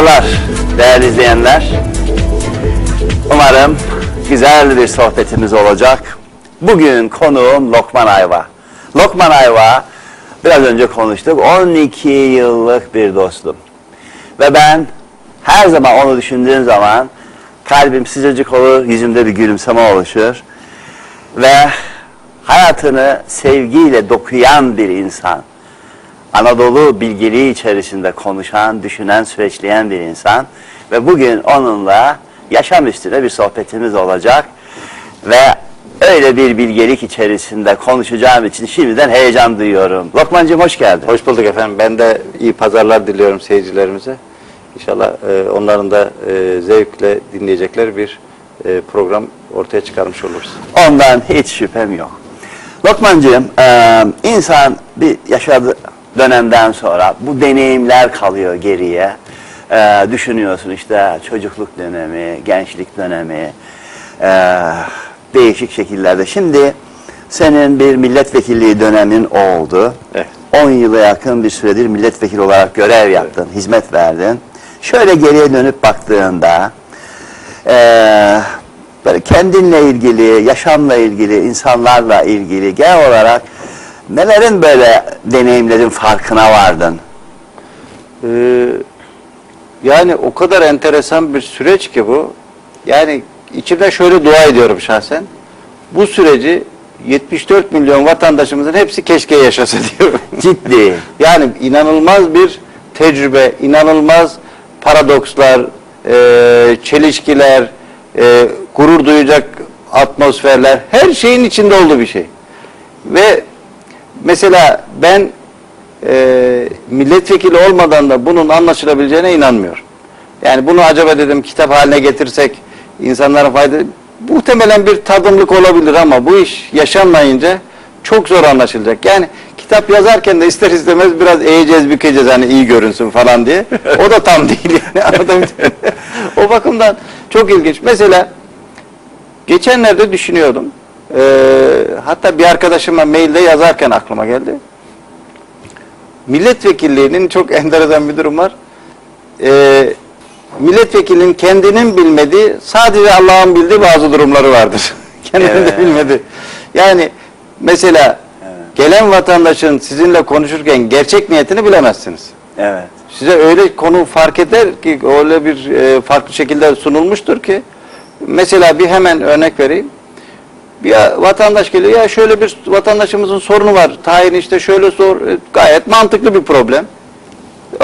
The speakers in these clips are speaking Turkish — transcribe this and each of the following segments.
pazarlar değerli izleyenler. Umarım güzel bir sohbetimiz olacak. Bugün konuğum Lokman Ayva. Lokman Ayva biraz önce konuştuk 12 yıllık bir dostum. Ve ben her zaman onu düşündüğüm zaman kalbim sıcacık olur, yüzümde bir gülümseme oluşur. Ve hayatını sevgiyle dokuyan bir insan. Anadolu bilgeliği içerisinde konuşan, düşünen, süreçleyen bir insan. Ve bugün onunla yaşam üstüne bir sohbetimiz olacak. Ve öyle bir bilgelik içerisinde konuşacağım için şimdiden heyecan duyuyorum. Lokmancığım hoş geldin. Hoş bulduk efendim. Ben de iyi pazarlar diliyorum seyircilerimize. İnşallah e, onların da e, zevkle dinleyecekleri bir e, program ortaya çıkarmış oluruz. Ondan hiç şüphem yok. Lokmancığım, e, insan bir yaşadığı dönemden sonra bu deneyimler kalıyor geriye. E, düşünüyorsun işte çocukluk dönemi, gençlik dönemi, e, değişik şekillerde. Şimdi senin bir milletvekilliği dönemin oldu. Evet. 10 yıla yakın bir süredir milletvekili olarak görev yaptın, hizmet verdin. Şöyle geriye dönüp baktığında eee, böyle kendinle ilgili, yaşamla ilgili, insanlarla ilgili genel olarak nelerin böyle deneyimlerin farkına vardın? Ee, yani o kadar enteresan bir süreç ki bu. Yani içimde şöyle dua ediyorum şahsen. Bu süreci 74 milyon vatandaşımızın hepsi keşke yaşasa diyorum. Ciddi. Yani inanılmaz bir tecrübe, inanılmaz paradokslar, e, çelişkiler, e, gurur duyacak atmosferler, her şeyin içinde olduğu bir şey. Ve mesela ben e, milletvekili olmadan da bunun anlaşılabileceğine inanmıyorum. Yani bunu acaba dedim kitap haline getirsek insanlara fayda muhtemelen bir tadımlık olabilir ama bu iş yaşanmayınca çok zor anlaşılacak. Yani kitap yazarken de ister istemez biraz eğeceğiz bükeceğiz hani iyi görünsün falan diye. O da tam değil yani. O bakımdan çok ilginç. Mesela geçenlerde düşünüyordum. Ee, hatta bir arkadaşıma mailde yazarken aklıma geldi. Milletvekilliğinin çok enteresan bir durum var. Ee, milletvekilinin kendinin bilmediği, sadece Allah'ın bildiği bazı durumları vardır. Kendinin Evet. de bilmediği. Yani mesela gelen vatandaşın sizinle konuşurken gerçek niyetini bilemezsiniz. Evet. Size öyle konu fark eder ki öyle bir e, farklı şekilde sunulmuştur ki mesela bir hemen örnek vereyim. Bir vatandaş geliyor ya şöyle bir vatandaşımızın sorunu var. Tayin işte şöyle sor. E, Gayet mantıklı bir problem.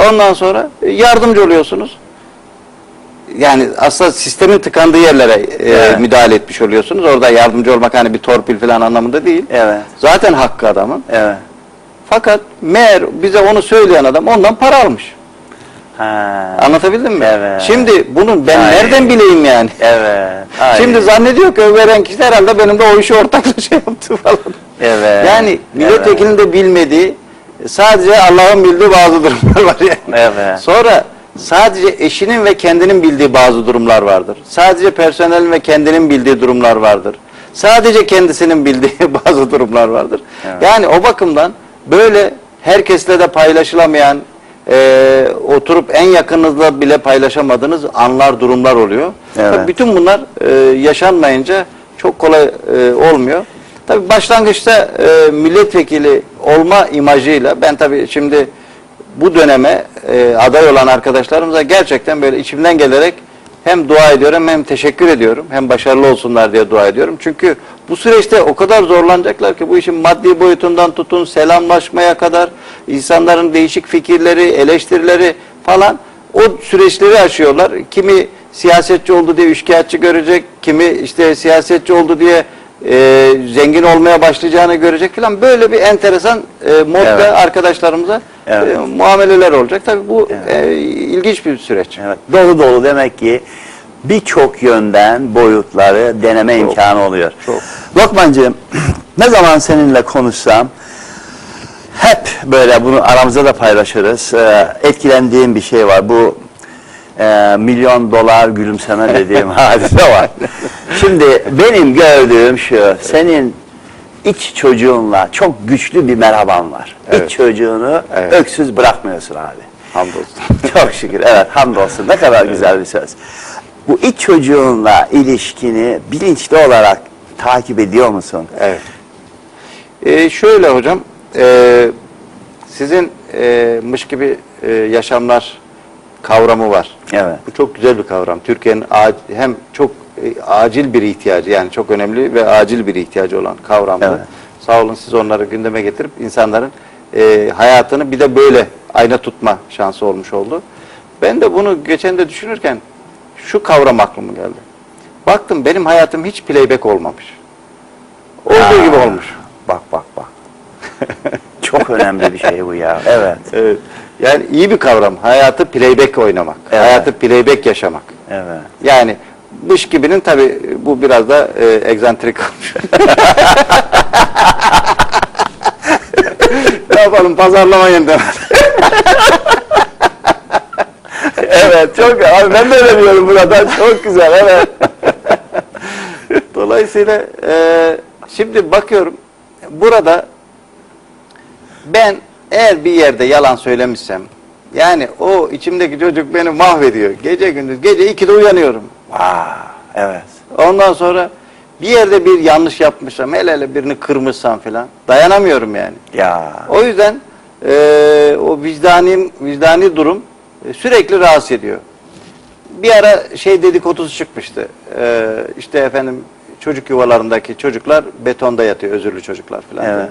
Ondan sonra e, yardımcı oluyorsunuz. Yani aslında sistemin tıkandığı yerlere e, Evet. müdahale etmiş oluyorsunuz. Orada yardımcı olmak hani bir torpil falan anlamında değil. Evet. Zaten hakkı adamın. Evet. Fakat meğer bize onu söyleyen adam ondan para almış. Ha. Anlatabildim mi? Evet. Şimdi bunun ben Ay. nereden bileyim yani? Evet. Ay. Şimdi zannediyor ki veren kişi herhalde benim de o işi ortakla şey yaptı falan. Evet. Yani milletvekilinin de bilmediği sadece Allah'ın bildiği bazı durumlar var yani. Evet. Sonra sadece eşinin ve kendinin bildiği bazı durumlar vardır. Sadece personelin ve kendinin bildiği durumlar vardır. Sadece kendisinin bildiği bazı durumlar vardır. Evet. Yani o bakımdan böyle herkesle de paylaşılamayan, e, oturup en yakınınızla bile paylaşamadığınız anlar, durumlar oluyor. Evet. Tabii bütün bunlar e, yaşanmayınca çok kolay e, olmuyor. Tabii başlangıçta e, milletvekili olma imajıyla ben tabii şimdi bu döneme e, aday olan arkadaşlarımıza gerçekten böyle içimden gelerek hem dua ediyorum hem teşekkür ediyorum. Hem başarılı olsunlar diye dua ediyorum. Çünkü bu süreçte o kadar zorlanacaklar ki bu işin maddi boyutundan tutun selamlaşmaya kadar insanların değişik fikirleri, eleştirileri falan o süreçleri aşıyorlar. Kimi siyasetçi oldu diye üçkağıtçı görecek, kimi işte siyasetçi oldu diye e, zengin olmaya başlayacağını görecek falan böyle bir enteresan e, modda Evet. arkadaşlarımıza Evet. e, muameleler olacak. Tabii bu e, ilginç bir süreç. Evet, dolu dolu demek ki birçok yönden boyutları deneme Çok, imkanı oluyor. çok. Lokmancığım ne zaman seninle konuşsam hep böyle bunu aramızda da paylaşırız. Ee, etkilendiğim bir şey var. Bu e, milyon dolar gülümseme dediğim hadise var. Şimdi benim gördüğüm şu, senin iç çocuğunla çok güçlü bir merhaban var. Evet. İç çocuğunu Evet. öksüz bırakmıyorsun abi. Hamdolsun. Çok şükür. Evet hamdolsun. Ne kadar güzel bir söz. Bu iç çocuğunla ilişkini bilinçli olarak takip ediyor musun? Evet. Ee, şöyle hocam, e, sizin e, mış gibi e, yaşamlar kavramı var. Evet. Bu çok güzel bir kavram. Türkiye'nin hem çok e, acil bir ihtiyacı yani çok önemli ve acil bir ihtiyacı olan kavramdı. Evet. Sağ olun siz onları gündeme getirip insanların e, hayatını bir de böyle ayna tutma şansı olmuş oldu. Ben de bunu geçen de düşünürken şu kavram aklıma geldi. Baktım benim hayatım hiç playback olmamış. Olduğu Aa, gibi olmuş. Bak bak bak. Çok önemli bir şey bu ya. Evet. Evet. Yani iyi bir kavram. Hayatı playback oynamak. Evet. Hayatı playback yaşamak. Evet. Yani dış gibinin tabi bu biraz da e, egzantrik olmuş. ne yapalım pazarlama yöntemi. evet çok abi ben de öyle diyorum burada. Çok güzel evet. Dolayısıyla e, şimdi bakıyorum burada ben eğer bir yerde yalan söylemişsem yani o içimdeki çocuk beni mahvediyor. Gece gündüz gece 2'de uyanıyorum. Aa, evet. Ondan sonra bir yerde bir yanlış yapmışsam hele hele birini kırmışsam filan dayanamıyorum yani. Ya. O yüzden e, o vicdani vicdani durum e, sürekli rahatsız ediyor. Bir ara şey dedikodusu çıkmıştı. E, işte efendim çocuk yuvalarındaki çocuklar betonda yatıyor, özürlü çocuklar falan. Evet.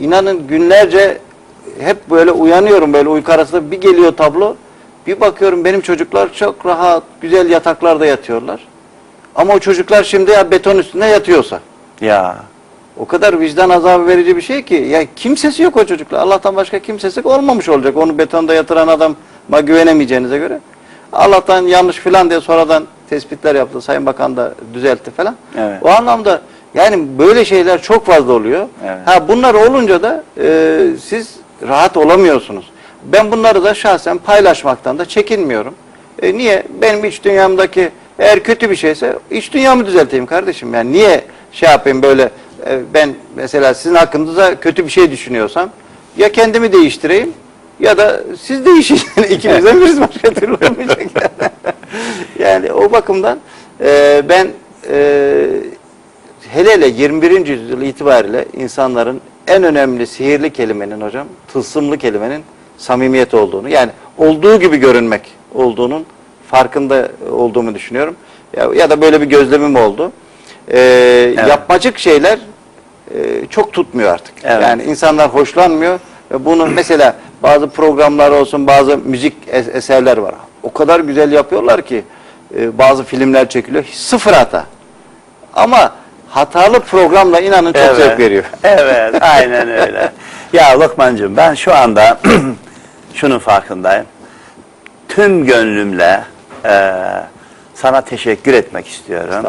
İnanın günlerce hep böyle uyanıyorum böyle uyku arasında bir geliyor tablo. Bir bakıyorum benim çocuklar çok rahat, güzel yataklarda yatıyorlar. Ama o çocuklar şimdi ya beton üstünde yatıyorsa. Ya. O kadar vicdan azabı verici bir şey ki ya kimsesi yok o çocukla. Allah'tan başka kimsesi olmamış olacak. Onu betonda yatıran adama güvenemeyeceğinize göre. Allah'tan yanlış filan diye sonradan tespitler yaptı. Sayın Bakan da düzeltti falan. Evet. O anlamda yani böyle şeyler çok fazla oluyor. Evet. Ha bunlar olunca da e, siz rahat olamıyorsunuz. Ben bunları da şahsen paylaşmaktan da çekinmiyorum. E, niye? Benim iç dünyamdaki eğer kötü bir şeyse iç dünyamı düzelteyim kardeşim. Yani niye şey yapayım böyle e, ben mesela sizin hakkınızda kötü bir şey düşünüyorsam ya kendimi değiştireyim ya da siz değişin. Yani İkimizden birisi başka türlü olmayacak. Yani, yani o bakımdan e, ben e, hele hele 21. yüzyıl itibariyle insanların en önemli sihirli kelimenin hocam, tılsımlı kelimenin samimiyet olduğunu, yani olduğu gibi görünmek olduğunun farkında olduğumu düşünüyorum. Ya, ya da böyle bir gözlemim oldu. Ee, Yapmacık şeyler e, çok tutmuyor artık. Evet. Yani insanlar hoşlanmıyor ve bunu mesela bazı programlar olsun, bazı müzik es- eserler var. O kadar güzel yapıyorlar ki e, bazı filmler çekiliyor. Sıfır hata. Ama hatalı programla inanın çok zevk veriyor. Evet, aynen öyle. Ya Lokmancığım ben şu anda şunun farkındayım. Tüm gönlümle e, sana teşekkür etmek istiyorum.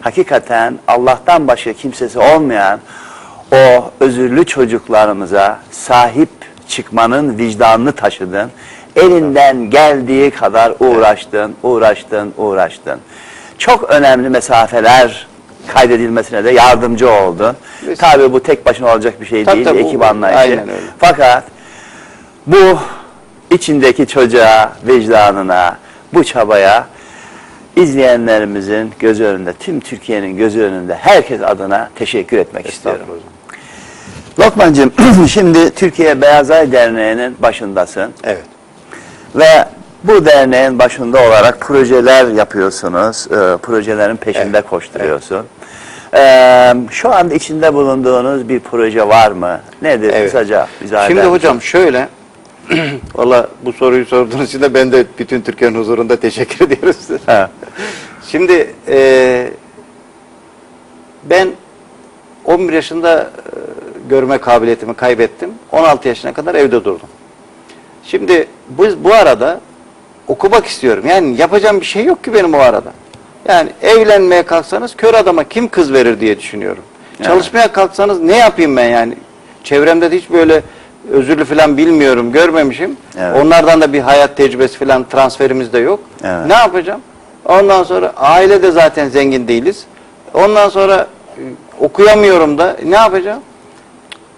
Hakikaten Allah'tan başka kimsesi olmayan o özürlü çocuklarımıza sahip çıkmanın vicdanını taşıdın. Elinden geldiği kadar uğraştın, uğraştın, uğraştın. Çok önemli mesafeler kaydedilmesine de yardımcı oldun. Tabii bu tek başına olacak bir şey Tabii, değil, tabii, ekip bu- anlayışı. aynen öyle. Fakat bu içindeki çocuğa, vicdanına, bu çabaya izleyenlerimizin gözü önünde, tüm Türkiye'nin gözü önünde herkes adına teşekkür etmek istiyorum. Lokmancığım şimdi Türkiye Beyaz Ay Derneği'nin başındasın Evet. ve bu derneğin başında olarak projeler yapıyorsunuz, e, projelerin peşinde Evet, koşturuyorsun. E, şu anda içinde bulunduğunuz bir proje var mı? Nedir? Evet. Kısaca izah Şimdi hocam şöyle Valla bu soruyu sorduğunuz için de ben de bütün Türkiye'nin huzurunda teşekkür ediyoruz size. He. Şimdi e, ben 11 yaşında e, görme kabiliyetimi kaybettim. 16 yaşına kadar evde durdum. Şimdi bu, bu arada okumak istiyorum. Yani yapacağım bir şey yok ki benim o arada. Yani evlenmeye kalksanız kör adama kim kız verir diye düşünüyorum. Evet. Çalışmaya kalksanız ne yapayım ben yani? Çevremde de hiç böyle özürlü falan bilmiyorum, görmemişim. Evet. Onlardan da bir hayat tecrübesi falan transferimiz de yok. Evet. Ne yapacağım? Ondan sonra aile de zaten zengin değiliz. Ondan sonra e, okuyamıyorum da ne yapacağım?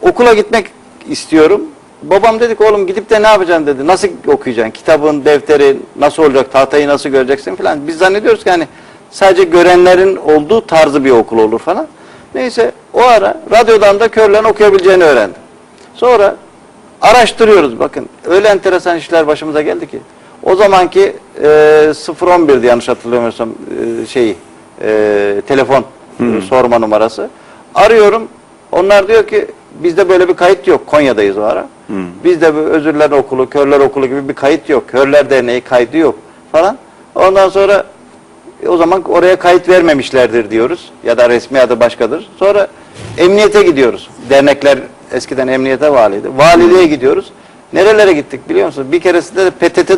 Okula gitmek istiyorum. Babam dedi ki oğlum gidip de ne yapacaksın dedi. Nasıl okuyacaksın? Kitabın, defteri nasıl olacak? Tahtayı nasıl göreceksin falan. Biz zannediyoruz ki hani sadece görenlerin olduğu tarzı bir okul olur falan. Neyse o ara radyodan da körlerin okuyabileceğini öğrendim. Sonra araştırıyoruz bakın. Öyle enteresan işler başımıza geldi ki. O zamanki e, 011'di yanlış hatırlamıyorsam e, şeyi e, telefon e, sorma numarası. Arıyorum. Onlar diyor ki bizde böyle bir kayıt yok. Konya'dayız o ara. Bizde bir özürler okulu, körler okulu gibi bir kayıt yok. Körler derneği kaydı yok falan. Ondan sonra e, o zaman oraya kayıt vermemişlerdir diyoruz. Ya da resmi adı başkadır. Sonra emniyete gidiyoruz. Dernekler eskiden emniyete bağlıydı. Valiliğe gidiyoruz. Nerelere gittik biliyor musunuz? Bir keresinde de PTT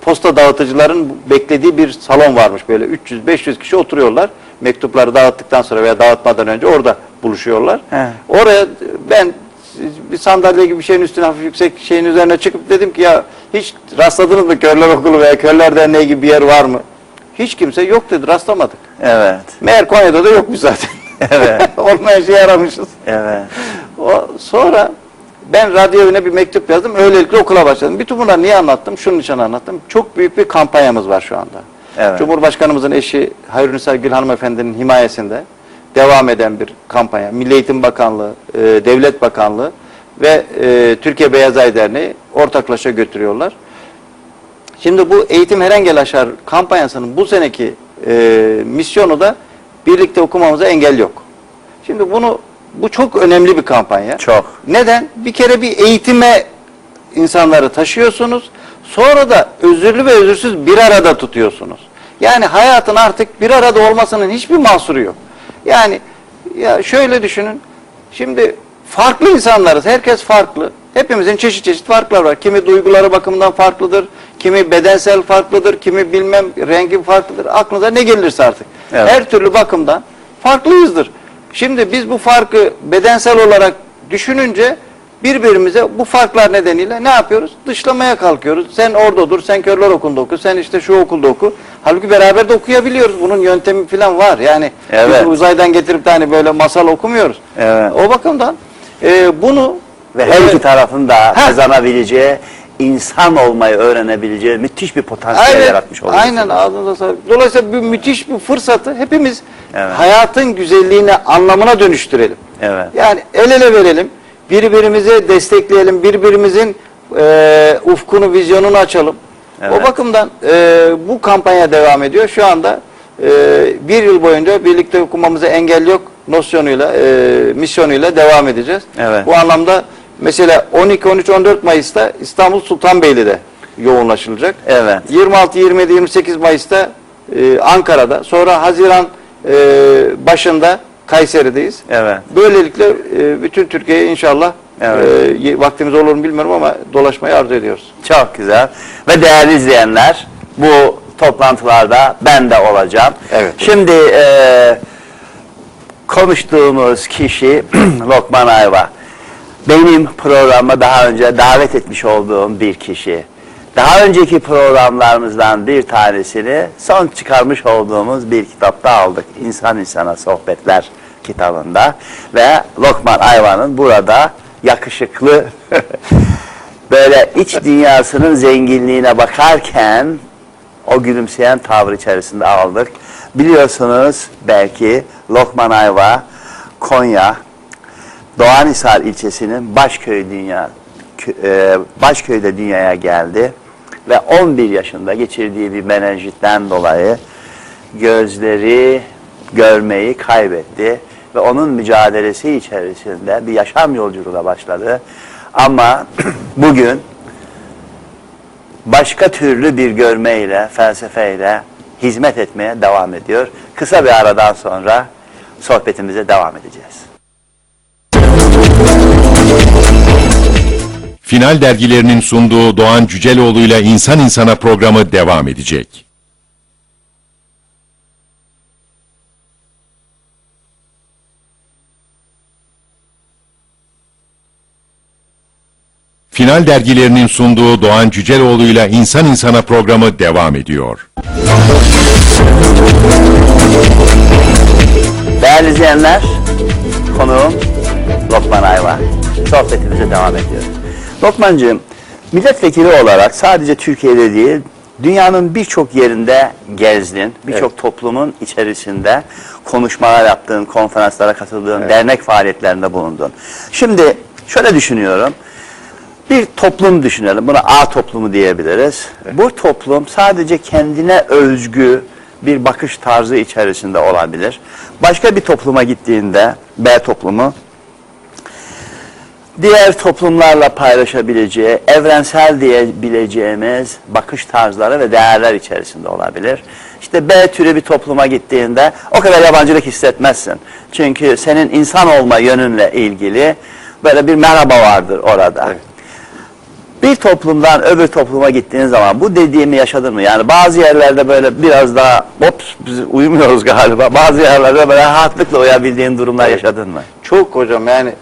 posta dağıtıcıların beklediği bir salon varmış böyle 300-500 kişi oturuyorlar. Mektupları dağıttıktan sonra veya dağıtmadan önce orada buluşuyorlar. He. Oraya ben bir sandalye gibi bir şeyin üstüne hafif yüksek şeyin üzerine çıkıp dedim ki ya hiç rastladınız mı Körler Okulu veya Körler Derneği gibi bir yer var mı? Hiç kimse yok dedi rastlamadık. Evet. Meğer Konya'da da yokmuş zaten. Evet. Olmayan şeyi aramışız. Evet. O, sonra ben radyo evine bir mektup yazdım. Öylelikle okula başladım. Bütün bunları niye anlattım? Şunun için anlattım. Çok büyük bir kampanyamız var şu anda. Evet. Cumhurbaşkanımızın eşi Hayrunisa Gül Hanımefendi'nin himayesinde devam eden bir kampanya. Milli Eğitim Bakanlığı, e, Devlet Bakanlığı ve e, Türkiye Beyaz Ay Derneği ortaklaşa götürüyorlar. Şimdi bu Eğitim Her Engel Aşar kampanyasının bu seneki e, misyonu da birlikte okumamıza engel yok. Şimdi bunu bu çok önemli bir kampanya. Çok. Neden? Bir kere bir eğitime insanları taşıyorsunuz. Sonra da özürlü ve özürsüz bir arada tutuyorsunuz. Yani hayatın artık bir arada olmasının hiçbir mahsuru yok. Yani ya şöyle düşünün. Şimdi farklı insanlarız. Herkes farklı. Hepimizin çeşit çeşit farklar var. Kimi duyguları bakımından farklıdır. Kimi bedensel farklıdır. Kimi bilmem rengi farklıdır. Aklınıza ne gelirse artık. Evet. Her türlü bakımdan farklıyızdır. Şimdi biz bu farkı bedensel olarak düşününce birbirimize bu farklar nedeniyle ne yapıyoruz? Dışlamaya kalkıyoruz. Sen orada dur, sen körler okulunda oku, sen işte şu okulda oku. Halbuki beraber de okuyabiliyoruz. Bunun yöntemi falan var. Yani Evet. biz uzaydan getirip de hani böyle masal okumuyoruz. Evet. O bakımdan e, bunu Ve her iki tarafın da Ha. kazanabileceği, insan olmayı öğrenebileceği müthiş bir potansiyel Aynen, yaratmış oluyorsunuz. aynen ağzınıza sağlık. Dolayısıyla bir müthiş bir fırsatı hepimiz Evet. hayatın güzelliğini anlamına dönüştürelim. Evet. Yani el ele verelim, birbirimizi destekleyelim, birbirimizin e, ufkunu, vizyonunu açalım. Evet. O bakımdan e, bu kampanya devam ediyor. Şu anda e, bir yıl boyunca birlikte okumamıza engel yok nosyonuyla, e, misyonuyla devam edeceğiz. Evet. Bu anlamda mesela 12, 13, 14 Mayıs'ta İstanbul Sultanbeyli'de yoğunlaşılacak. Evet. 26, 27, 28 Mayıs'ta e, Ankara'da, sonra Haziran e, başında Kayseri'deyiz. Evet. Böylelikle e, bütün Türkiye'ye inşallah Evet. e, vaktimiz olur mu bilmiyorum ama dolaşmayı arzu ediyoruz. Çok güzel. Ve değerli izleyenler, bu toplantılarda ben de olacağım. Evet. Şimdi e, konuştuğumuz kişi Lokman Ayva. Benim programa daha önce davet etmiş olduğum bir kişi. Daha önceki programlarımızdan bir tanesini son çıkarmış olduğumuz bir kitapta aldık. İnsan İnsana Sohbetler kitabında. Ve Lokman Ayva'nın burada yakışıklı böyle iç dünyasının zenginliğine bakarken o gülümseyen tavır içerisinde aldık. Biliyorsunuz belki Lokman Ayva, Konya, Doğanhisar ilçesinin Başköy dünya e, Başköy'de dünyaya geldi ve 11 yaşında geçirdiği bir menenjitten dolayı gözleri görmeyi kaybetti ve onun mücadelesi içerisinde bir yaşam yolculuğuna başladı. Ama bugün başka türlü bir görmeyle, felsefeyle hizmet etmeye devam ediyor. Kısa bir aradan sonra sohbetimize devam edeceğiz. Final dergilerinin sunduğu Doğan Cüceloğlu ile İnsan İnsana programı devam edecek. Final dergilerinin sunduğu Doğan Cüceloğlu ile İnsan İnsana programı devam ediyor. Değerli izleyenler, konuğum Lokman Ayva. Sohbetimize devam ediyoruz. Lokmancığım, milletvekili olarak sadece Türkiye'de değil, dünyanın birçok yerinde gezdin. Birçok toplumun içerisinde konuşmalar yaptın, konferanslara katıldın, dernek faaliyetlerinde bulundun. Şimdi şöyle düşünüyorum. Bir toplum düşünelim. Buna A toplumu diyebiliriz. Bu toplum sadece kendine özgü bir bakış tarzı içerisinde olabilir. Başka bir topluma gittiğinde B toplumu diğer toplumlarla paylaşabileceği, evrensel diyebileceğimiz bakış tarzları ve değerler içerisinde olabilir. İşte B türü bir topluma gittiğinde o kadar yabancılık hissetmezsin. Çünkü senin insan olma yönünle ilgili böyle bir merhaba vardır orada. Bir toplumdan öbür topluma gittiğin zaman bu dediğimi yaşadın mı? Yani bazı yerlerde böyle biraz daha hop biz uyumuyoruz galiba. Bazı yerlerde böyle rahatlıkla uyabildiğin durumlar yaşadın mı? Çok hocam yani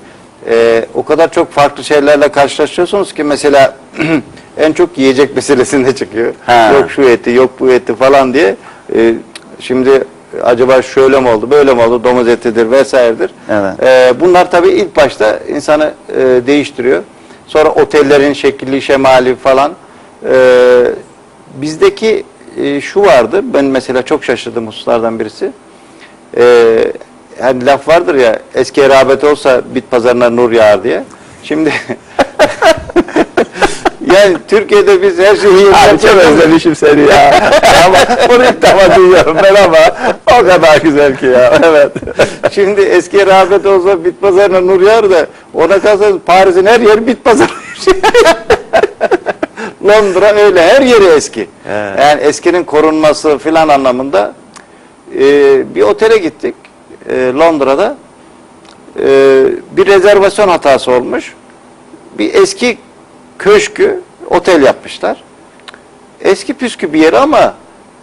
e, o kadar çok farklı şeylerle karşılaşıyorsunuz ki mesela en çok yiyecek meselesinde çıkıyor. Ha. Yok şu eti yok bu eti falan diye. E, şimdi acaba şöyle mi oldu böyle mi oldu domuz etidir vesairedir. Evet. E, bunlar tabii ilk başta insanı e, değiştiriyor. Sonra otellerin şekli şemali falan. E, bizdeki e, şu vardı ben mesela çok şaşırdım hususlardan birisi. Ee, hani laf vardır ya eski rağbet olsa bit pazarına nur yağar diye. Şimdi yani Türkiye'de biz her şeyi Abi çok özlemişim seni ya. ama bunu ilk defa duyuyorum ben ama o kadar güzel ki ya. Evet. Şimdi eski rağbet olsa bit pazarına nur yağar da ona kalsa Paris'in her yeri bit pazarı. Londra öyle her yeri eski. Evet. Yani eskinin korunması filan anlamında e, bir otele gittik e, Londra'da. E, bir rezervasyon hatası olmuş. Bir eski köşkü otel yapmışlar. Eski püskü bir yer ama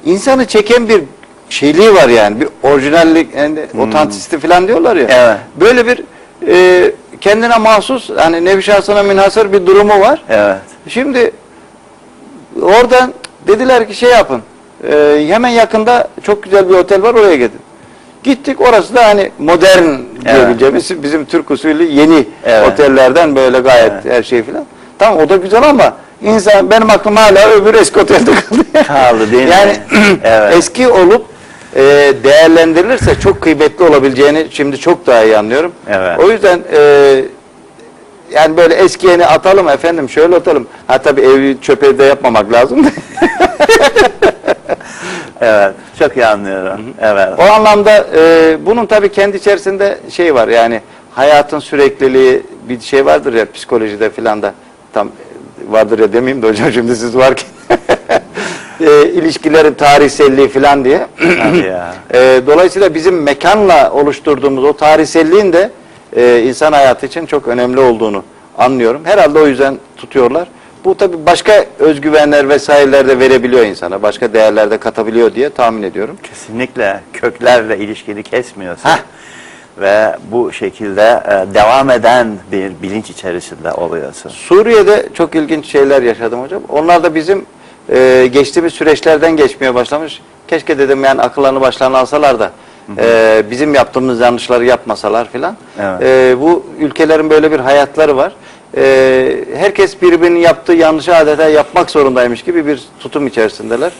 insanı çeken bir şeyliği var yani. Bir orijinallik, yani otantisiti falan diyorlar ya. Evet. Böyle bir e, kendine mahsus hani nevi şahsına münhasır bir durumu var. Evet. Şimdi oradan dediler ki şey yapın. e, hemen yakında çok güzel bir otel var oraya gidin. Gittik orası da hani modern diyebileceğimiz bizim Türk usulü yeni Evet. otellerden böyle gayet Evet. her şey filan. Tamam o da güzel ama insan benim aklım hala öbür eski otelde kaldı. Kaldı değil mi? yani Evet. eski olup e, değerlendirilirse çok kıymetli olabileceğini şimdi çok daha iyi anlıyorum. Evet. O yüzden e, yani böyle eski yeni atalım efendim şöyle atalım. Ha tabii evi çöpe de yapmamak lazım. Evet. Çok iyi anlıyorum. Evet. o anlamda e, bunun tabii kendi içerisinde şey var yani hayatın sürekliliği bir şey vardır ya psikolojide filan da tam vardır ya demeyeyim de hocam şimdi siz varken e, ilişkilerin tarihselliği filan diye. E, dolayısıyla bizim mekanla oluşturduğumuz o tarihselliğin de e, insan hayatı için çok önemli olduğunu anlıyorum. Herhalde o yüzden tutuyorlar. Bu tabii başka özgüvenler vesaireler de verebiliyor insana. Başka değerler de katabiliyor diye tahmin ediyorum. Kesinlikle köklerle ilişkini kesmiyorsun. Heh. Ve bu şekilde e, devam eden bir bilinç içerisinde oluyorsun. Suriye'de çok ilginç şeyler yaşadım hocam. Onlar da bizim e, geçtiğimiz süreçlerden geçmeye başlamış. Keşke dedim yani akıllarını başlarına alsalar da e, bizim yaptığımız yanlışları yapmasalar filan. Evet. E, bu ülkelerin böyle bir hayatları var. E, herkes birbirinin yaptığı yanlışı adeta yapmak zorundaymış gibi bir tutum içerisindeler.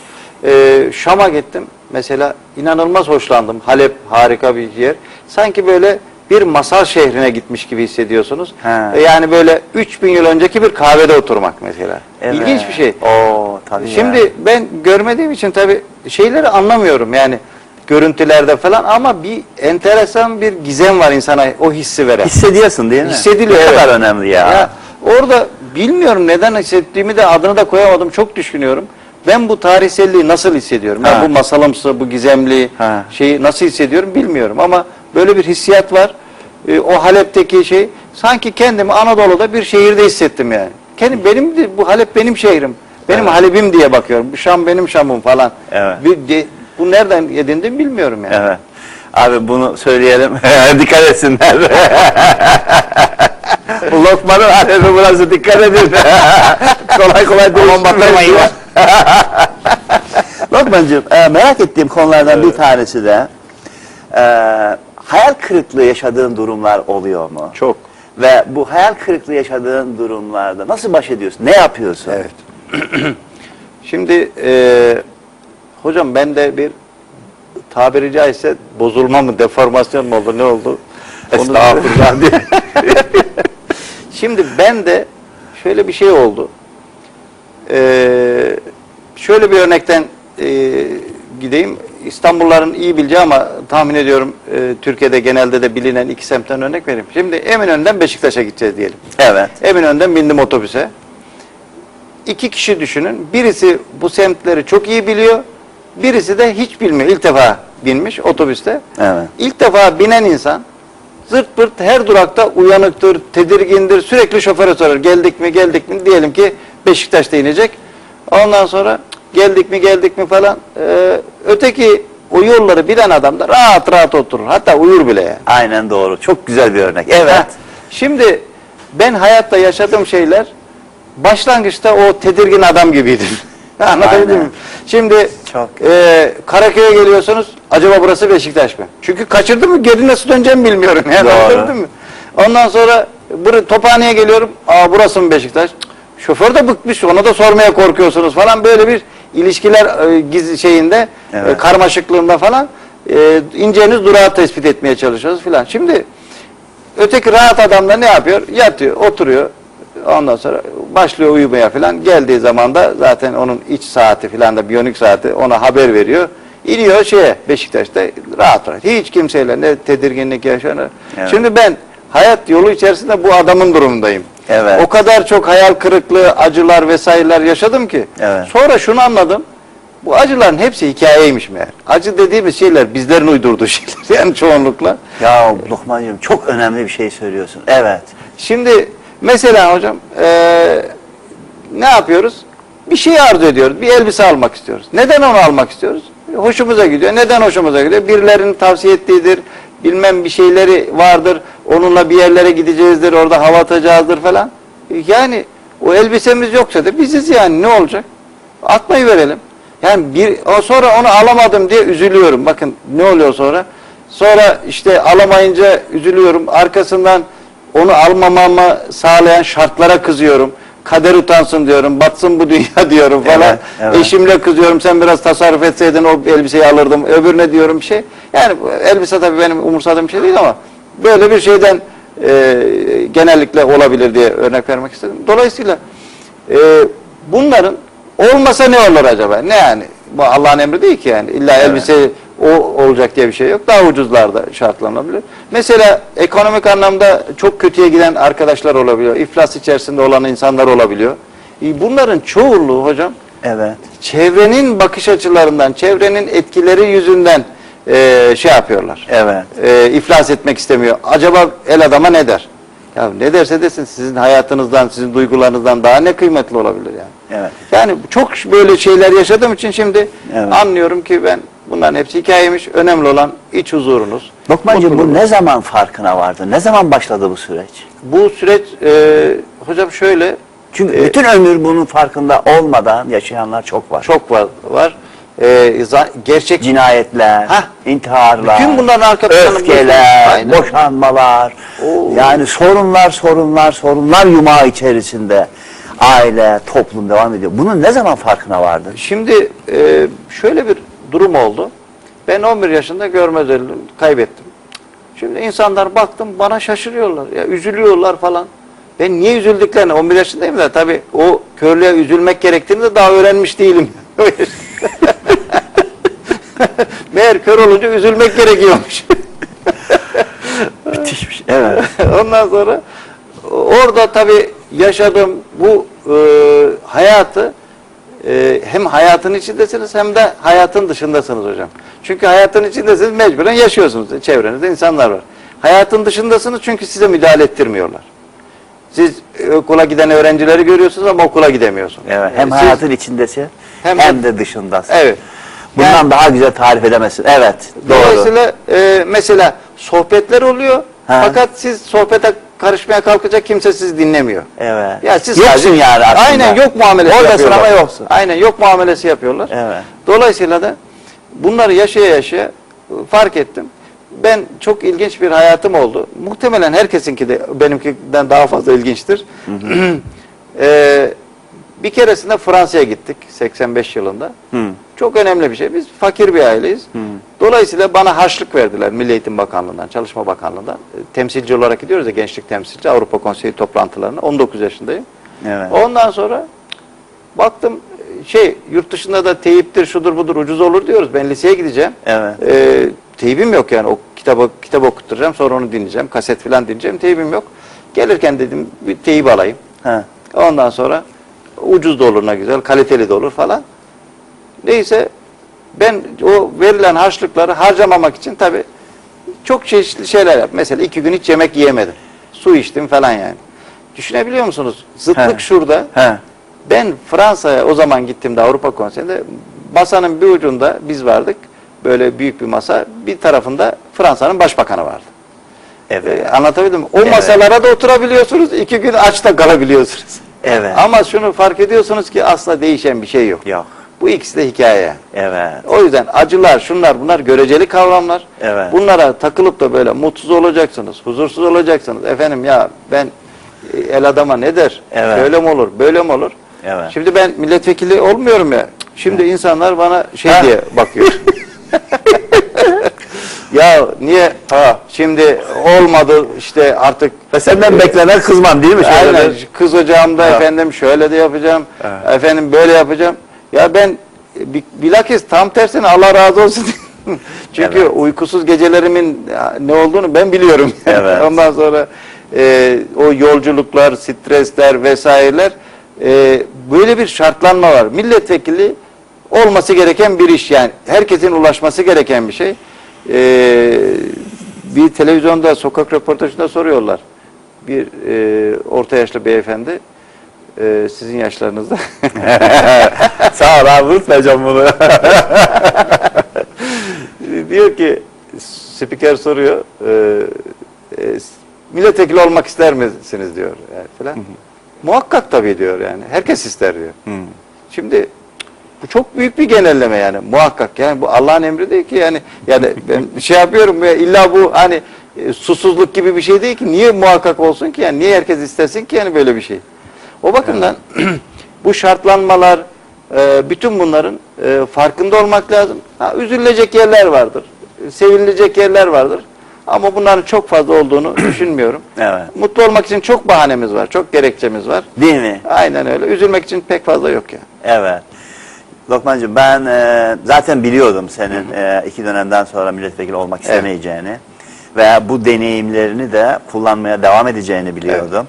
E, Şam'a gittim. Mesela inanılmaz hoşlandım. Halep harika bir yer. Sanki böyle bir masal şehrine gitmiş gibi hissediyorsunuz. Ha. E, yani böyle 3000 yıl önceki bir kahvede oturmak mesela. Evet. İlginç bir şey. Oo tabii Şimdi ya. ben görmediğim için tabii şeyleri anlamıyorum yani görüntülerde falan ama bir enteresan bir gizem var insana o hissi veren. hissediyorsun değil mi? Hissediliyor, Ne evet. kadar önemli ya. Ya orada bilmiyorum neden hissettiğimi de adını da koyamadım çok düşünüyorum. Ben bu tarihselliği nasıl hissediyorum? Yani bu masalımsı, bu gizemli Ha. şeyi nasıl hissediyorum bilmiyorum ama böyle bir hissiyat var. Ee, o Halep'teki şey sanki kendimi Anadolu'da bir şehirde hissettim yani. Kendim benim bu Halep benim şehrim. Benim Evet. Halep'im diye bakıyorum. Bu Şam benim Şam'ım falan. Evet. Bir de- bu nereden edindim bilmiyorum yani. Evet. Abi bunu söyleyelim. dikkat etsinler. Bu Lokman'ın alemi burası dikkat edin. kolay kolay Aman batırmayın. Lokmancığım e, merak ettiğim konulardan bir tanesi de e, hayal kırıklığı yaşadığın durumlar oluyor mu? Çok. Ve bu hayal kırıklığı yaşadığın durumlarda nasıl baş ediyorsun? Ne yapıyorsun? Evet. Şimdi e, hocam ben de bir tabiri caizse bozulma mı, deformasyon mu oldu, ne oldu? Estağfurullah diye. Şimdi ben de şöyle bir şey oldu. Ee, şöyle bir örnekten e, gideyim. İstanbulluların iyi bileceği ama tahmin ediyorum e, Türkiye'de genelde de bilinen iki semtten örnek vereyim. Şimdi Eminönü'nden Beşiktaş'a gideceğiz diyelim. evet. Eminönü'nden bindim otobüse. İki kişi düşünün. Birisi bu semtleri çok iyi biliyor. Birisi de hiç bilmiyor. İlk defa binmiş otobüste. Evet. İlk defa binen insan zırt pırt her durakta uyanıktır, tedirgindir. Sürekli şoföre sorar. Geldik mi geldik mi? Diyelim ki Beşiktaş'ta inecek. Ondan sonra geldik mi geldik mi falan. Ee, öteki o yolları bilen adam da rahat rahat oturur. Hatta uyur bile yani. Aynen doğru. Çok güzel bir örnek. Evet. Şimdi ben hayatta yaşadığım şeyler başlangıçta o tedirgin adam gibiydim. Anlatabildim mi? Şimdi Çok. e, Karaköy'e geliyorsunuz. Acaba burası Beşiktaş mı? Çünkü kaçırdım mı geri nasıl döneceğimi bilmiyorum. Yani, Doğru. anlatabildim mi? Ondan sonra bur Tophane'ye geliyorum. Aa burası mı Beşiktaş? Cık, Şoför de bıkmış. Ona da sormaya korkuyorsunuz falan. Böyle bir ilişkiler e, şeyinde Evet. e, karmaşıklığında falan e, ineceğiniz durağı tespit etmeye çalışıyoruz filan. Şimdi Öteki rahat adam da ne yapıyor? Yatıyor, oturuyor. Ondan sonra başlıyor uyumaya falan. Geldiği zaman da zaten onun iç saati falan da biyonik saati ona haber veriyor. İniyor şeye Beşiktaş'ta rahat rahat. Hiç kimseyle ne tedirginlik yaşanır. Evet. Şimdi ben hayat yolu içerisinde bu adamın durumundayım. Evet. O kadar çok hayal kırıklığı, acılar vesaireler yaşadım ki. Evet. Sonra şunu anladım. Bu acıların hepsi hikayeymiş meğer. Acı dediğimiz şeyler bizlerin uydurduğu şeyler yani çoğunlukla. Ya Lokmancığım çok önemli bir şey söylüyorsun. Evet. Şimdi mesela hocam eee, ne yapıyoruz? Bir şey arzu ediyoruz. Bir elbise almak istiyoruz. Neden onu almak istiyoruz? Hoşumuza gidiyor. Neden hoşumuza gidiyor? Birilerinin tavsiye ettiğidir. Bilmem bir şeyleri vardır. Onunla bir yerlere gideceğizdir. Orada hava atacağızdır falan. Yani o elbisemiz yoksa da biziz yani ne olacak? Atmayı verelim. Yani bir sonra onu alamadım diye üzülüyorum. Bakın ne oluyor sonra? Sonra işte alamayınca üzülüyorum. Arkasından onu almamamı sağlayan şartlara kızıyorum. Kader utansın diyorum. Batsın bu dünya diyorum falan. Evet, evet. Eşimle kızıyorum. Sen biraz tasarruf etseydin o elbiseyi alırdım. Öbürüne diyorum bir şey. Yani elbise tabii benim umursadığım bir şey değil ama böyle bir şeyden e, genellikle olabilir diye örnek vermek istedim. Dolayısıyla e, bunların olmasa ne olur acaba? Ne yani? Bu Allah'ın emri değil ki yani. İlla elbise o olacak diye bir şey yok. Daha ucuzlarda şartlanabilir. Mesela ekonomik anlamda çok kötüye giden arkadaşlar olabiliyor. İflas içerisinde olan insanlar olabiliyor. E, Bunların çoğunluğu hocam Evet. çevrenin bakış açılarından, çevrenin etkileri yüzünden e, şey yapıyorlar. Evet. E, iflas etmek istemiyor. Acaba el adama ne der? Ya ne derse desin sizin hayatınızdan, sizin duygularınızdan daha ne kıymetli olabilir yani. Evet. Yani çok böyle şeyler yaşadığım için şimdi Evet. anlıyorum ki ben bunların hepsi hikayeymiş. Önemli olan iç huzurunuz. Lokmancığım bu ne zaman farkına vardı? Ne zaman başladı bu süreç? Bu süreç e, hocam şöyle Çünkü e, bütün ömür bunun farkında olmadan yaşayanlar çok var. çok var. var. E, gerçek Cinayetler, Hah. intiharlar, Bütün bunların arka öfkeler, boşanmalar, Oo. yani sorunlar, sorunlar, sorunlar yumağı içerisinde aile, toplum devam ediyor. Bunun ne zaman farkına vardın? Şimdi e, şöyle bir durum oldu. Ben 11 yaşında görmez oldum, kaybettim. Şimdi insanlar baktım bana şaşırıyorlar. Ya üzülüyorlar falan. Ben niye üzüldüklerini 11 yaşındayım da tabii o körlüğe üzülmek gerektiğini de daha öğrenmiş değilim. Meğer kör olunca üzülmek gerekiyormuş. Müthişmiş. Evet. Ondan sonra orada tabii yaşadığım bu e, hayatı e, hem hayatın içindesiniz hem de hayatın dışındasınız hocam. Çünkü hayatın içindesiniz mecburen yaşıyorsunuz. Çevrenizde insanlar var. Hayatın dışındasınız çünkü size müdahale ettirmiyorlar. Siz e, okula giden öğrencileri görüyorsunuz ama okula gidemiyorsunuz. Evet. Hem Siz- hayatın içindesin hem, Hem de- de dışındasın. Evet. Bundan Yani- daha güzel tarif edemezsin. Evet. Doğru. Dolayısıyla e, mesela sohbetler oluyor. Ha. Fakat siz sohbete karışmaya kalkacak kimse sizi dinlemiyor. Evet. Ya siz Yoksun sadece- yani aslında. Aynen yok muamelesi Oradasın yapıyorlar. ama yoksun. Aynen yok muamelesi yapıyorlar. Evet. Dolayısıyla da bunları yaşaya yaşaya e, fark ettim. ben çok ilginç bir hayatım oldu. Muhtemelen herkesinki de benimkinden daha fazla ilginçtir. Ee, bir keresinde Fransa'ya gittik 85 yılında. Çok önemli bir şey. Biz fakir bir aileyiz. Dolayısıyla bana harçlık verdiler Milli Eğitim Bakanlığı'ndan, Çalışma Bakanlığı'ndan. Ee, Temsilci olarak gidiyoruz ya gençlik temsilci Avrupa Konseyi toplantılarına. 19 yaşındayım. Evet. Ondan sonra baktım şey yurt dışında da teyiptir şudur budur ucuz olur diyoruz. Ben liseye gideceğim. Evet. Ee, teyibim yok yani o kitabı kitap okutturacağım sonra onu dinleyeceğim. Kaset falan dinleyeceğim. Teyibim yok. Gelirken dedim bir teyip alayım. Ha. Ondan sonra ucuz da olur ne güzel, kaliteli de olur falan. Neyse ben o verilen harçlıkları harcamamak için tabii çok çeşitli şeyler yap. Mesela iki gün hiç yemek yiyemedim. Su içtim falan yani. Düşünebiliyor musunuz? Zıtlık He. şurada. Ha. Ben Fransa'ya o zaman gittiğimde Avrupa Konseyi'nde masanın bir ucunda biz vardık. Böyle büyük bir masa. Bir tarafında Fransa'nın başbakanı vardı. Evet. Ee, anlatabildim mi? O Evet. masalara da oturabiliyorsunuz. iki gün aç da kalabiliyorsunuz. Evet. Ama şunu fark ediyorsunuz ki asla değişen bir şey yok. Yok. Bu ikisi de hikaye. Evet. O yüzden acılar, şunlar, bunlar göreceli kavramlar. Evet. Bunlara takılıp da böyle mutsuz olacaksınız, huzursuz olacaksınız. Efendim ya ben e, el adama ne der? Evet. Şöyle mi olur, böyle mi olur? Evet. Şimdi ben milletvekili olmuyorum ya. Şimdi insanlar bana şey Ha. diye bakıyor. ya niye ha şimdi olmadı işte artık Ve senden beklenen kızmam değil mi? Şöyle Aynen. bir- Kız ocağımda Ha. efendim şöyle de yapacağım. Evet. Efendim böyle yapacağım. Ya ben e, bi- bilakis tam tersine Allah razı olsun. Çünkü Evet. uykusuz gecelerimin ne olduğunu ben biliyorum. Evet. Ondan sonra e, o yolculuklar, stresler vesaireler e, böyle bir şartlanma var. Milletvekili olması gereken bir iş yani. Herkesin ulaşması gereken bir şey. E, bir televizyonda sokak röportajında soruyorlar. Bir e, orta yaşlı beyefendi e, sizin yaşlarınızda Sağ ol abi unutmayacağım bunu. diyor ki spiker soruyor e, e, milletvekili olmak ister misiniz diyor yani falan. Muhakkak tabii diyor yani. Herkes ister diyor. Şimdi bu çok büyük bir genelleme yani muhakkak yani bu Allah'ın emri değil ki yani yani ben şey yapıyorum ya illa bu hani e, susuzluk gibi bir şey değil ki niye muhakkak olsun ki yani niye herkes istesin ki yani böyle bir şey. O bakımdan bu şartlanmalar e, bütün bunların e, farkında olmak lazım. Ha, üzülecek yerler vardır. Sevinilecek yerler vardır. Ama bunların çok fazla olduğunu düşünmüyorum. Evet. Mutlu olmak için çok bahanemiz var, çok gerekçemiz var. Değil mi? Aynen öyle. Üzülmek için pek fazla yok ya. Evet. Lokmancığım ben e, zaten biliyordum senin e, iki dönemden sonra milletvekili olmak istemeyeceğini ve bu deneyimlerini de kullanmaya devam edeceğini biliyordum.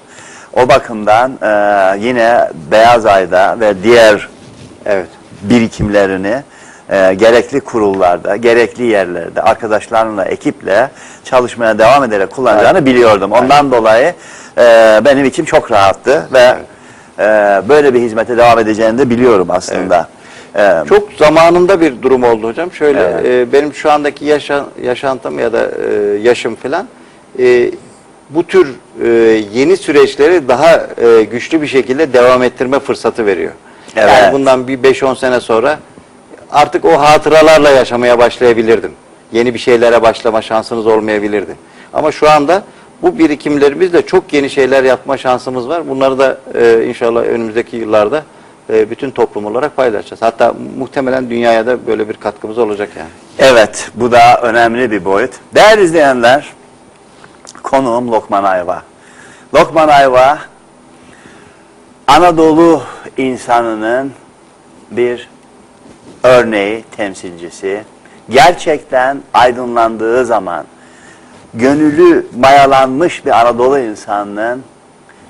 O bakımdan e, yine Beyaz Ay'da ve diğer Evet. birikimlerini e, gerekli kurullarda, gerekli yerlerde arkadaşlarla, ekiple çalışmaya devam ederek kullanacağını biliyordum. Ondan dolayı e, benim içim çok rahattı ve e, böyle bir hizmete devam edeceğini de biliyorum aslında. E, Çok zamanında bir durum oldu hocam. Şöyle Evet. e, benim şu andaki yaşa, yaşantım ya da e, yaşım falan e, bu tür e, yeni süreçleri daha e, güçlü bir şekilde devam ettirme fırsatı veriyor. Evet. Yani bundan bir 5-10 sene sonra artık o hatıralarla yaşamaya başlayabilirdim. Yeni bir şeylere başlama şansınız olmayabilirdi. Ama şu anda bu birikimlerimizle çok yeni şeyler yapma şansımız var. Bunları da e, inşallah önümüzdeki yıllarda e, bütün toplum olarak paylaşacağız. Hatta muhtemelen dünyaya da böyle bir katkımız olacak yani. Evet, bu da önemli bir boyut. Değerli izleyenler, konuğum Lokman Ayva. Lokman Ayva, Anadolu insanının bir örneği, temsilcisi. Gerçekten aydınlandığı zaman, gönüllü mayalanmış bir Anadolu insanının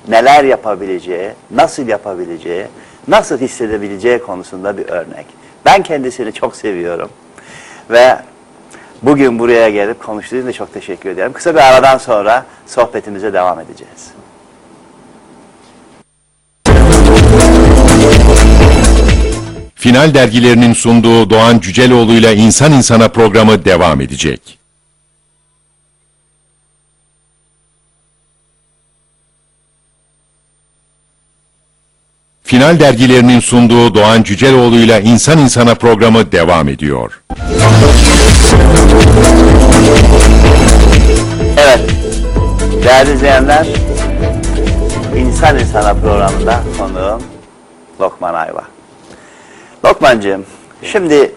neler yapabileceği, nasıl yapabileceği, nasıl hissedebileceği konusunda bir örnek. Ben kendisini çok seviyorum. Ve bugün buraya gelip konuştuğu için çok teşekkür ederim. Kısa bir aradan sonra sohbetimize devam edeceğiz. Final dergilerinin sunduğu Doğan Cüceloğlu ile İnsan İnsana programı devam edecek. Final dergilerinin sunduğu Doğan Cüceloğlu ile İnsan İnsana programı devam ediyor. Evet, değerli izleyenler, İnsan İnsana programında konuğum Lokman Ayva. Lokmancığım, şimdi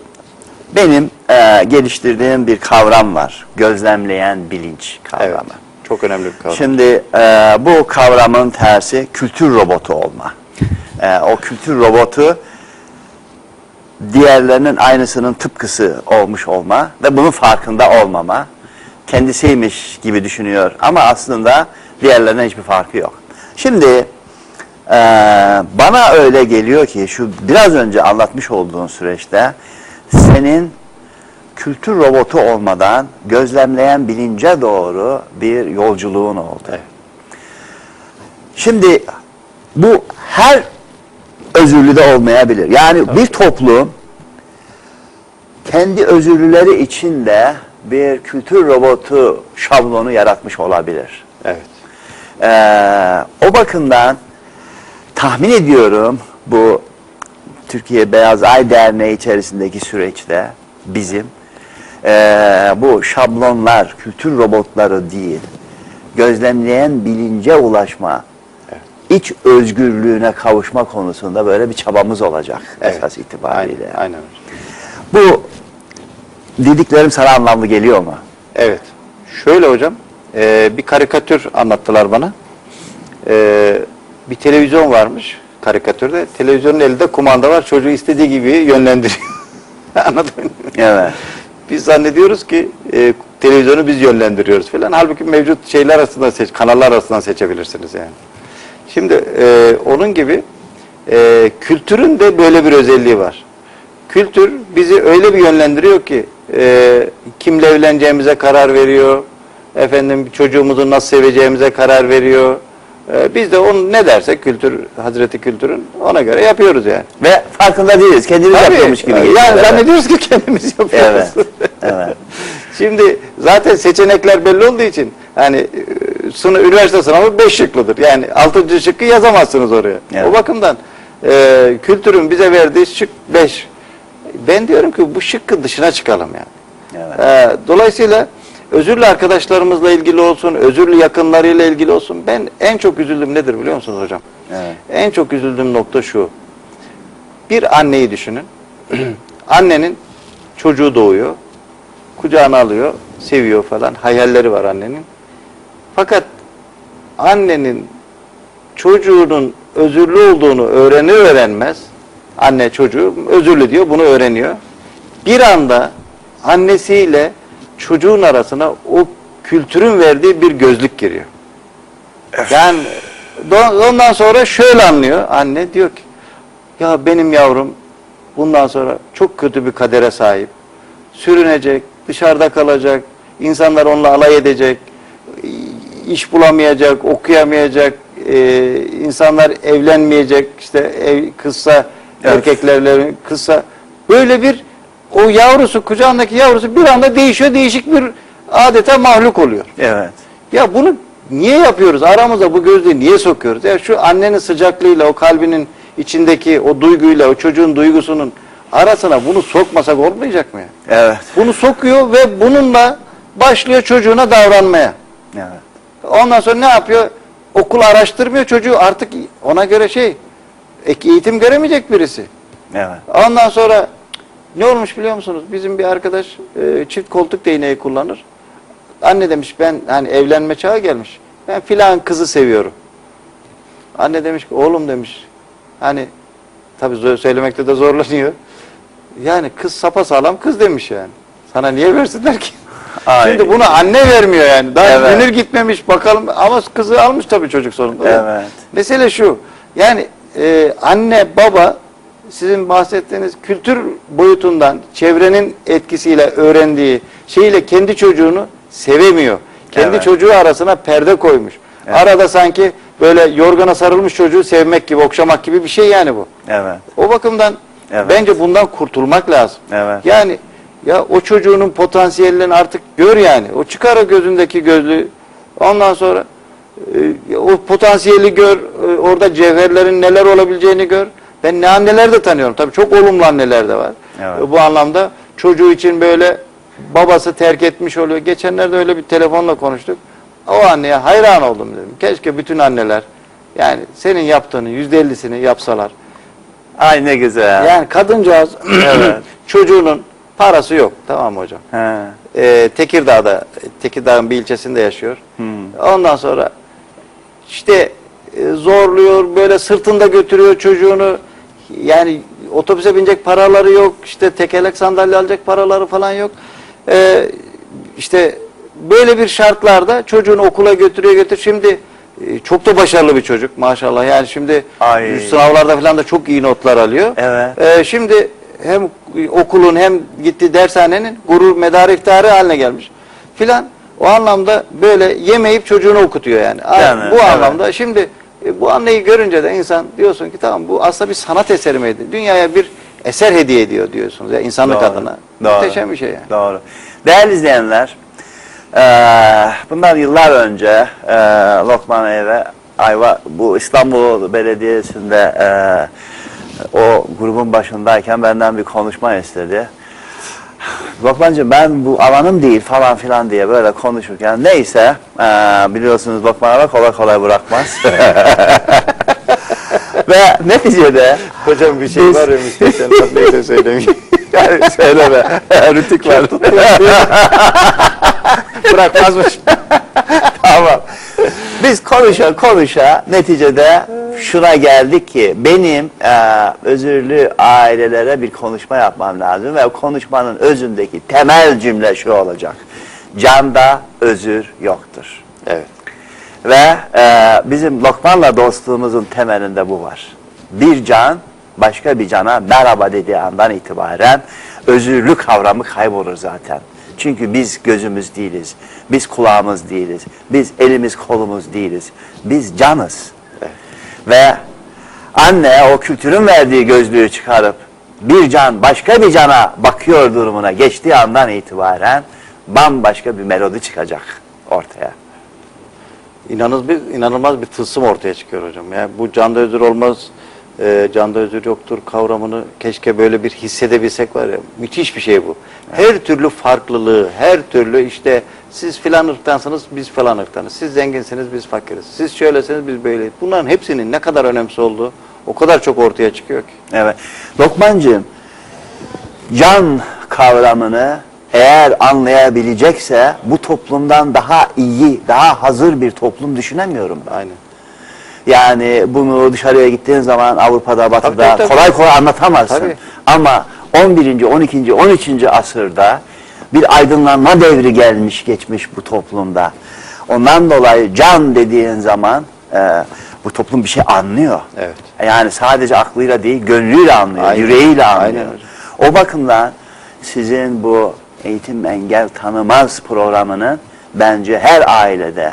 benim e, geliştirdiğim bir kavram var. Gözlemleyen bilinç kavramı. Evet. Çok önemli bir kavram. Şimdi e, bu kavramın tersi kültür robotu olma. E, o kültür robotu diğerlerinin aynısının tıpkısı olmuş olma ve bunun farkında olmama. Kendisiymiş gibi düşünüyor ama aslında diğerlerine hiçbir farkı yok. Şimdi e, bana öyle geliyor ki şu biraz önce anlatmış olduğun süreçte senin kültür robotu olmadan gözlemleyen bilince doğru bir yolculuğun oldu. Şimdi bu her özürlüde olmayabilir. Yani bir toplum kendi özürlüleri içinde bir kültür robotu şablonu yaratmış olabilir. Evet. Ee, o bakımdan tahmin ediyorum bu Türkiye Beyaz Ay Derneği içerisindeki süreçte bizim ee, bu şablonlar, kültür robotları değil, gözlemleyen bilince ulaşma, iç özgürlüğüne kavuşma konusunda böyle bir çabamız olacak Evet. esas itibariyle. Aynen. Aynen. Bu dediklerim sana anlamlı geliyor mu? Evet. Şöyle hocam, e, bir karikatür anlattılar bana. E, bir televizyon varmış karikatürde. Televizyonun elinde kumanda var. Çocuğu istediği gibi yönlendiriyor. Anladın mı? Evet. Biz zannediyoruz ki e, televizyonu biz yönlendiriyoruz falan. Halbuki mevcut şeyler arasında seç, kanallar arasından seçebilirsiniz yani. Şimdi e, onun gibi e, kültürün de böyle bir özelliği var. Kültür bizi öyle bir yönlendiriyor ki e, kimle evleneceğimize karar veriyor. Efendim çocuğumuzu nasıl seveceğimize karar veriyor. E, biz de onu ne dersek kültür, Hazreti Kültür'ün ona göre yapıyoruz yani. Ve farkında değiliz. Kendimiz Tabii, yapıyormuş gibi. Yani Evet. zannediyoruz ki kendimiz yapıyoruz. Evet. Evet. Şimdi zaten seçenekler belli olduğu için hani e, sınıf, üniversite sınavı 5 şıklıdır. Yani 6. şıkkı yazamazsınız oraya. Evet. O bakımdan e, kültürün bize verdiği şık 5. Ben diyorum ki bu şıkkın dışına çıkalım yani. Evet. E, dolayısıyla özürlü arkadaşlarımızla ilgili olsun, özürlü yakınlarıyla ilgili olsun. Ben en çok üzüldüm nedir biliyor musunuz hocam? Evet. En çok üzüldüğüm nokta şu. Bir anneyi düşünün. Annenin çocuğu doğuyor. Kucağına alıyor, seviyor falan. Hayalleri var annenin. Fakat annenin çocuğunun özürlü olduğunu öğrenir öğrenmez anne çocuğu özürlü diyor bunu öğreniyor. Bir anda annesiyle çocuğun arasına o kültürün verdiği bir gözlük giriyor. Yani ondan sonra şöyle anlıyor anne diyor ki ya benim yavrum bundan sonra çok kötü bir kadere sahip. Sürünecek, dışarıda kalacak, insanlar onunla alay edecek, iş bulamayacak, okuyamayacak, e, insanlar evlenmeyecek, işte ev kızsa Evet. erkeklerle kızsa böyle bir o yavrusu kucağındaki yavrusu bir anda değişiyor, değişik bir adeta mahluk oluyor. Evet. Ya bunu niye yapıyoruz? Aramıza bu gözlüğü niye sokuyoruz? Ya şu annenin sıcaklığıyla, o kalbinin içindeki o duyguyla, o çocuğun duygusunun arasına bunu sokmasak olmayacak mı? ya? Evet. Bunu sokuyor ve bununla başlıyor çocuğuna davranmaya. Evet. Ondan sonra ne yapıyor? Okul araştırmıyor çocuğu artık ona göre şey ek eğitim göremeyecek birisi. Evet. Ondan sonra ne olmuş biliyor musunuz? Bizim bir arkadaş e, çift koltuk değneği kullanır. Anne demiş ben hani evlenme çağı gelmiş. Ben filan kızı seviyorum. Anne demiş ki oğlum demiş. Hani tabii söylemekte de zorlanıyor. Yani kız sapasağlam kız demiş yani. Sana niye versinler ki? Ay. Şimdi bunu anne vermiyor yani. Daha Evet. dönür gitmemiş bakalım ama kızı almış tabii çocuk sonunda. Evet. Mesele şu. Yani e, anne baba sizin bahsettiğiniz kültür boyutundan çevrenin etkisiyle öğrendiği şeyle kendi çocuğunu sevemiyor. Kendi Evet. çocuğu arasına perde koymuş. Evet. Arada sanki böyle yorgana sarılmış çocuğu sevmek gibi, okşamak gibi bir şey yani bu. Evet. O bakımdan Evet. bence bundan kurtulmak lazım. Evet. Yani ya o çocuğunun potansiyellerini artık gör yani. O çıkar o gözündeki gözlüğü. Ondan sonra e, o potansiyeli gör. e, orada cevherlerin neler olabileceğini gör. Ben ne anneler de tanıyorum. Tabii çok olumlu anneler de var. Evet. E, bu anlamda çocuğu için böyle babası terk etmiş oluyor. Geçenlerde öyle bir telefonla konuştuk. O anneye hayran oldum dedim. Keşke bütün anneler yani senin yaptığının yüzde ellisini yapsalar. Ay ne güzel. Yani kadıncağız Evet. çocuğunun parası yok. Tamam mı hocam? He. Ee, Tekirdağ'da, Tekirdağ'ın bir ilçesinde yaşıyor. Ondan sonra işte e, zorluyor, böyle sırtında götürüyor çocuğunu. Yani otobüse binecek paraları yok, işte tekerlek sandalye alacak paraları falan yok. Ee, işte böyle bir şartlarda çocuğunu okula götürüyor götür. Şimdi e, çok da başarılı bir çocuk maşallah. Yani şimdi Ay. sınavlarda falan da çok iyi notlar alıyor. Evet. Ee, şimdi hem okulun hem gitti dershanenin gurur medarı iftiharı haline gelmiş filan. O anlamda böyle yemeyip çocuğunu okutuyor yani. Değil mi? bu Evet. anlamda şimdi e, bu anneyi görünce de insan diyorsun ki tamam bu aslında bir sanat eseri miydi? Dünyaya bir eser hediye ediyor diyorsunuz ya insanlık Doğru, adına. doğru. Muhteşem bir şey yani. Doğru. Değerli izleyenler, eee, bundan yıllar önce eee Lokman Ayva, Ayva bu İstanbul Belediyesi'nde eee, o grubun başındayken benden bir konuşma istedi. Lokmancığım ben bu alanım değil falan filan diye böyle konuşurken neyse eee, biliyorsunuz Lokman Ayva kolay kolay bırakmaz. Ve neticede Hocam bir şey Biz- var ya müstehcen neyse söylemeyeyim. yani söyleme. Rütük var. Bırakmazmış. tamam. Biz konuşa konuşa neticede şuna geldik ki benim e, özürlü ailelere bir konuşma yapmam lazım ve o konuşmanın özündeki temel cümle şu olacak. Canda özür yoktur. Evet. Ve e, bizim Lokman'la dostluğumuzun temelinde bu var. Bir can başka bir cana merhaba dediği andan itibaren özürlü kavramı kaybolur zaten. Çünkü biz gözümüz değiliz, biz kulağımız değiliz, biz elimiz kolumuz değiliz, biz canız. Ve anne o kültürün verdiği gözlüğü çıkarıp bir can başka bir cana bakıyor durumuna geçtiği andan itibaren bambaşka bir melodi çıkacak ortaya. İnanılmaz bir, inanılmaz bir tılsım ortaya çıkıyor hocam. Yani bu canda özür olmaz, e, canda özür yoktur kavramını keşke böyle bir hissedebilsek var ya. Müthiş bir şey bu. Her türlü farklılığı, her türlü işte siz filan ırktansınız, biz falan ırktanız. Siz zenginsiniz, biz fakiriz. Siz şöylesiniz, biz böyleyiz. Bunların hepsinin ne kadar önemsiz olduğu o kadar çok ortaya çıkıyor ki. Evet. Lokmancığım, can kavramını eğer anlayabilecekse bu toplumdan daha iyi, daha hazır bir toplum düşünemiyorum ben. Aynen. Yani bunu dışarıya gittiğin zaman Avrupa'da, Batı'da Tabii, tabii, kolay kolay anlatamazsın. Tabii. Ama 11. 12. 13. asırda bir aydınlanma devri gelmiş geçmiş bu toplumda. Ondan dolayı can dediğin zaman e, bu toplum bir şey anlıyor. Evet. Yani sadece aklıyla değil, gönlüyle anlıyor, Aynen. yüreğiyle anlıyor. Aynen. O bakımdan sizin bu eğitim engel tanımaz programının bence her ailede,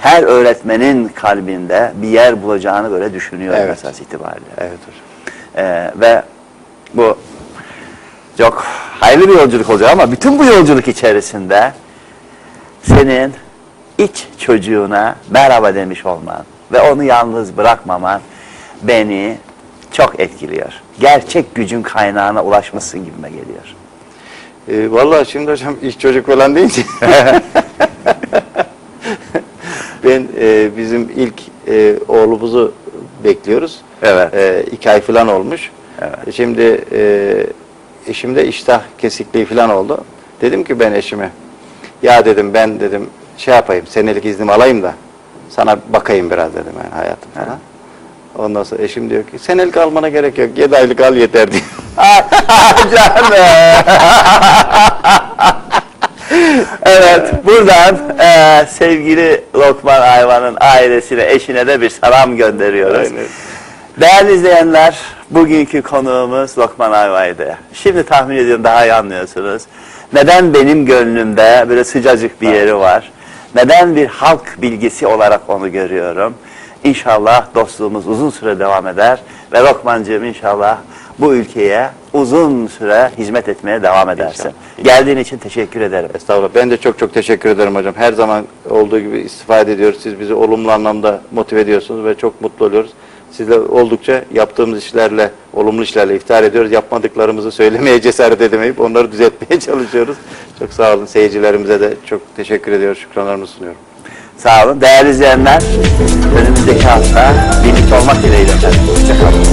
her öğretmenin kalbinde bir yer bulacağını böyle düşünüyorum Evet. esas itibariyle. Evet hocam. Ee, ve bu çok hayırlı bir yolculuk olacak ama bütün bu yolculuk içerisinde senin iç çocuğuna merhaba demiş olman ve onu yalnız bırakmaman beni çok etkiliyor. Gerçek gücün kaynağına ulaşmışsın gibime geliyor. Ee, vallahi şimdi hocam iş çocuk falan deyince ben e, bizim ilk e, oğlumuzu bekliyoruz. Evet. E, iki ay falan olmuş. E, Şimdi e, eşimde iştah kesikliği falan oldu. Dedim ki ben eşime ya dedim ben dedim şey yapayım senelik iznimi alayım da sana bakayım biraz dedim yani hayatım falan. Ondan sonra eşim diyor ki senelik almana gerek yok. Yedi aylık al yeter diyor. Canım. buradan eee, sevgili Lokman Ayvan'ın ailesine, eşine de bir selam gönderiyoruz. Aynen. Değerli izleyenler, bugünkü konuğumuz Lokman Ayva'ydı. Şimdi tahmin ediyorum daha iyi anlıyorsunuz. Neden benim gönlümde böyle sıcacık bir yeri var? Neden bir halk bilgisi olarak onu görüyorum? İnşallah dostluğumuz uzun süre devam eder ve Lokmancığım inşallah bu ülkeye uzun süre hizmet etmeye devam edersin. İnşallah. Geldiğin için teşekkür ederim. Estağfurullah. Ben de çok çok teşekkür ederim hocam. Her zaman olduğu gibi istifade ediyoruz. Siz bizi olumlu anlamda motive ediyorsunuz ve çok mutlu oluyoruz. Sizle oldukça yaptığımız işlerle, olumlu işlerle iftihar ediyoruz. Yapmadıklarımızı söylemeye cesaret edemeyip onları düzeltmeye çalışıyoruz. Çok sağ olun. Seyircilerimize de çok teşekkür ediyoruz. Şükranlarımı sunuyorum. Sağ olun. Değerli izleyenler, önümüzdeki hafta birlikte olmak dileğiyle. Hoşçakalın.